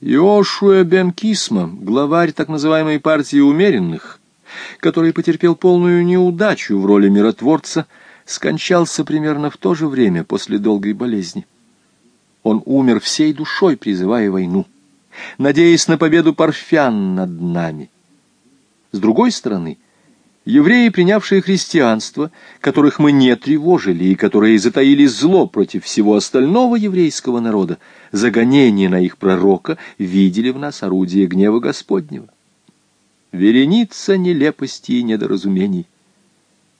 Иошуа бен главарь так называемой партии умеренных, который потерпел полную неудачу в роли миротворца, скончался примерно в то же время после долгой болезни. Он умер всей душой, призывая войну, надеясь на победу парфян над нами. С другой стороны, евреи, принявшие христианство, которых мы не тревожили и которые затаили зло против всего остального еврейского народа, за гонение на их пророка видели в нас орудие гнева Господнего. Вереница нелепости и недоразумений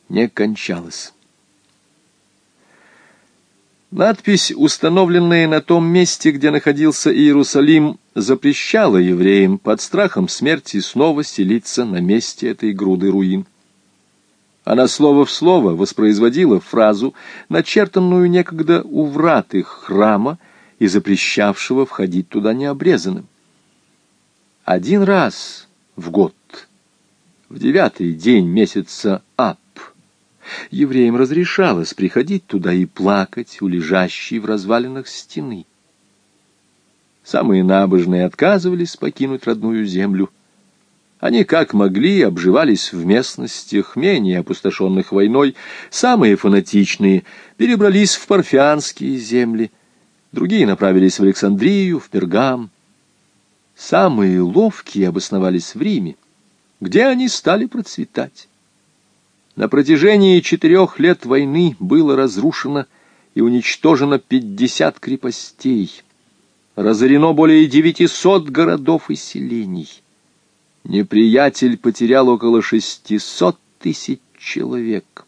не кончалась. Надпись, установленная на том месте, где находился Иерусалим, запрещала евреям под страхом смерти снова селиться на месте этой груды руин. Она слово в слово воспроизводила фразу, начертанную некогда у врат их храма и запрещавшего входить туда необрезанным. Один раз в год, в девятый день месяца Ап, евреям разрешалось приходить туда и плакать у лежащей в развалинах стены. Самые набожные отказывались покинуть родную землю. Они как могли обживались в местностях, менее опустошенных войной, самые фанатичные перебрались в парфянские земли, другие направились в Александрию, в Пергам. Самые ловкие обосновались в Риме, где они стали процветать. На протяжении четырех лет войны было разрушено и уничтожено пятьдесят крепостей, разорено более девятисот городов и селений. Неприятель потерял около шестисот тысяч человек.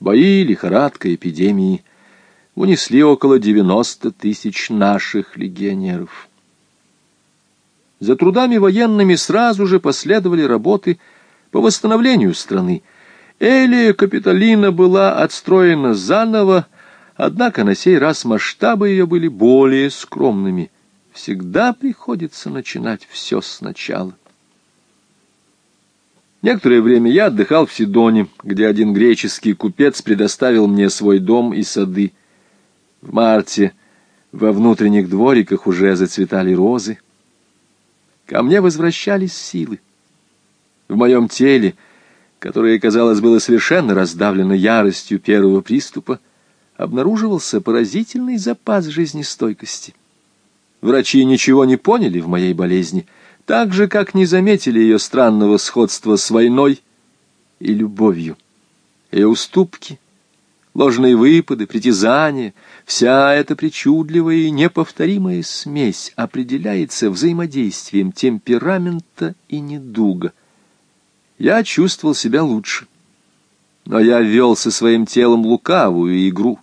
Бои, лихорадка, эпидемии унесли около девяносто тысяч наших легионеров. За трудами военными сразу же последовали работы по восстановлению страны. Элия Капитолина была отстроена заново, однако на сей раз масштабы ее были более скромными. Всегда приходится начинать все сначала. Некоторое время я отдыхал в Сидоне, где один греческий купец предоставил мне свой дом и сады. В марте во внутренних двориках уже зацветали розы. Ко мне возвращались силы. В моем теле, которое, казалось, было совершенно раздавлено яростью первого приступа, обнаруживался поразительный запас жизнестойкости. Врачи ничего не поняли в моей болезни, так же, как не заметили ее странного сходства с войной и любовью. Ее уступки, ложные выпады, притязания, вся эта причудливая и неповторимая смесь определяется взаимодействием темперамента и недуга — я чувствовал себя лучше. Но я вел со своим телом лукавую игру.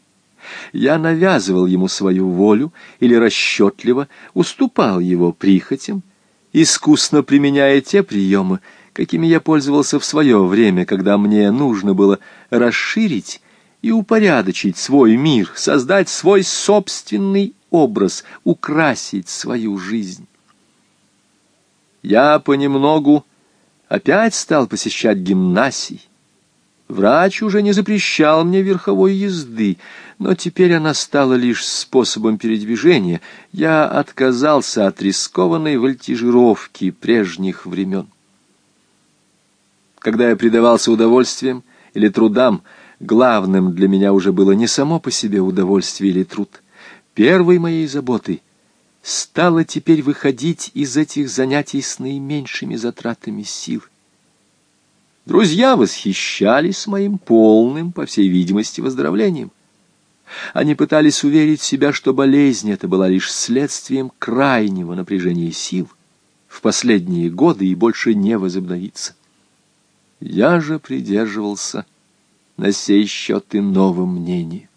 Я навязывал ему свою волю или расчетливо уступал его прихотям, искусно применяя те приемы, какими я пользовался в свое время, когда мне нужно было расширить и упорядочить свой мир, создать свой собственный образ, украсить свою жизнь. Я понемногу опять стал посещать гимнасий. Врач уже не запрещал мне верховой езды, но теперь она стала лишь способом передвижения. Я отказался от рискованной вольтижировки прежних времен. Когда я предавался удовольствиям или трудам, главным для меня уже было не само по себе удовольствие или труд. Первой моей заботой стало теперь выходить из этих занятий с наименьшими затратами сил. Друзья восхищались моим полным, по всей видимости, выздоровлением. Они пытались уверить себя, что болезнь эта была лишь следствием крайнего напряжения сил в последние годы и больше не возобновится. Я же придерживался на сей счет иного мнения.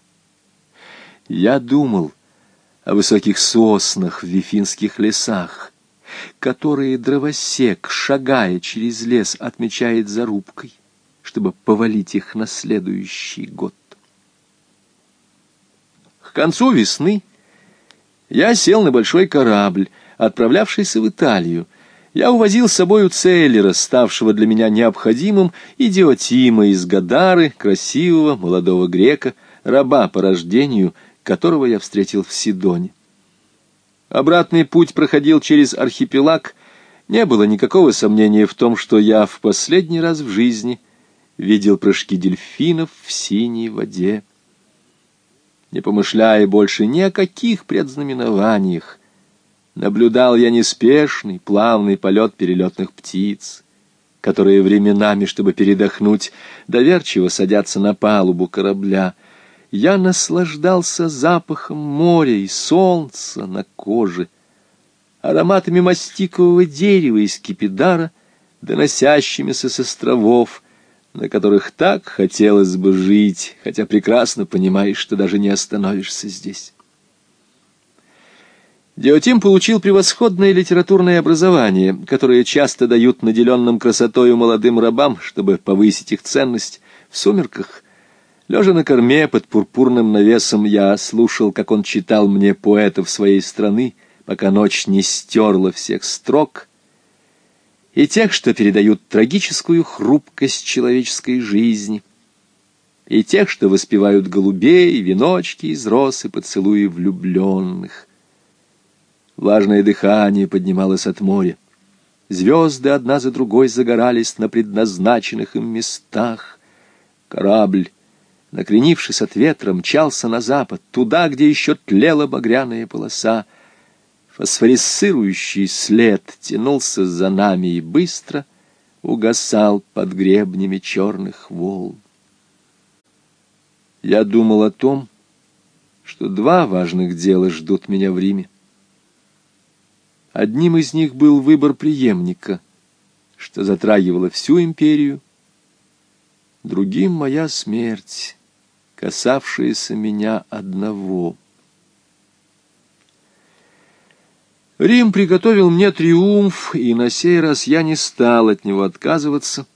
Я думал, о высоких соснах в вифинских лесах, которые дровосек, шагая через лес, отмечает зарубкой, чтобы повалить их на следующий год. К концу весны я сел на большой корабль, отправлявшийся в Италию. Я увозил с собою Целлера, ставшего для меня необходимым, идиотима из Гадары, красивого молодого грека, раба по рождению — которого я встретил в Сидоне. Обратный путь проходил через архипелаг. Не было никакого сомнения в том, что я в последний раз в жизни видел прыжки дельфинов в синей воде. Не помышляя больше ни о каких предзнаменованиях, наблюдал я неспешный, плавный полет перелетных птиц, которые временами, чтобы передохнуть, доверчиво садятся на палубу корабля — я наслаждался запахом моря и солнца на коже, ароматами мастикового дерева и скипидара, доносящимися с островов, на которых так хотелось бы жить, хотя прекрасно понимаешь, что даже не остановишься здесь. Диотим получил превосходное литературное образование, которое часто дают наделенным красотою молодым рабам, чтобы повысить их ценность. В сумерках Лежа на корме под пурпурным навесом, я слушал, как он читал мне поэтов своей страны, пока ночь не стерла всех строк, и тех, что передают трагическую хрупкость человеческой жизни, и тех, что воспевают голубей, веночки из роз и поцелуи влюбленных. Влажное дыхание поднималось от моря. Звезды одна за другой загорались на предназначенных им местах. Корабль накренившись от ветра, мчался на запад, туда, где еще тлела багряная полоса. Фосфорисцирующий след тянулся за нами и быстро угасал под гребнями черных волн. Я думал о том, что два важных дела ждут меня в Риме. Одним из них был выбор преемника, что затрагивало всю империю, другим — моя смерть касавшиеся меня одного. Рим приготовил мне триумф, и на сей раз я не стал от него отказываться.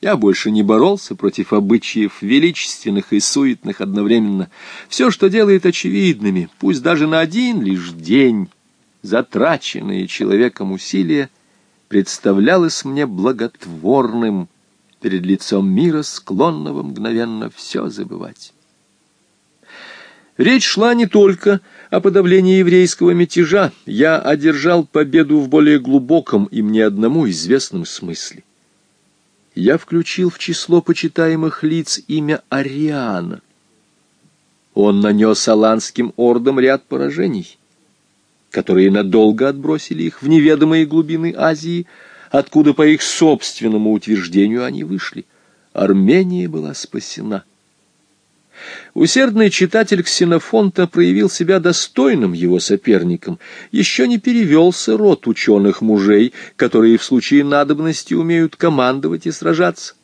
Я больше не боролся против обычаев, величественных и суетных одновременно. Все, что делает очевидными, пусть даже на один лишь день, затраченные человеком усилия, представлялось мне благотворным, перед лицом мира, склонного мгновенно все забывать. Речь шла не только о подавлении еврейского мятежа, я одержал победу в более глубоком и мне одному известном смысле. Я включил в число почитаемых лиц имя Ариана. Он нанес аланским ордам ряд поражений, которые надолго отбросили их в неведомые глубины Азии, откуда, по их собственному утверждению, они вышли. Армения была спасена. Усердный читатель Ксенофонта проявил себя достойным его соперником. Еще не перевелся род ученых мужей, которые в случае надобности умеют командовать и сражаться.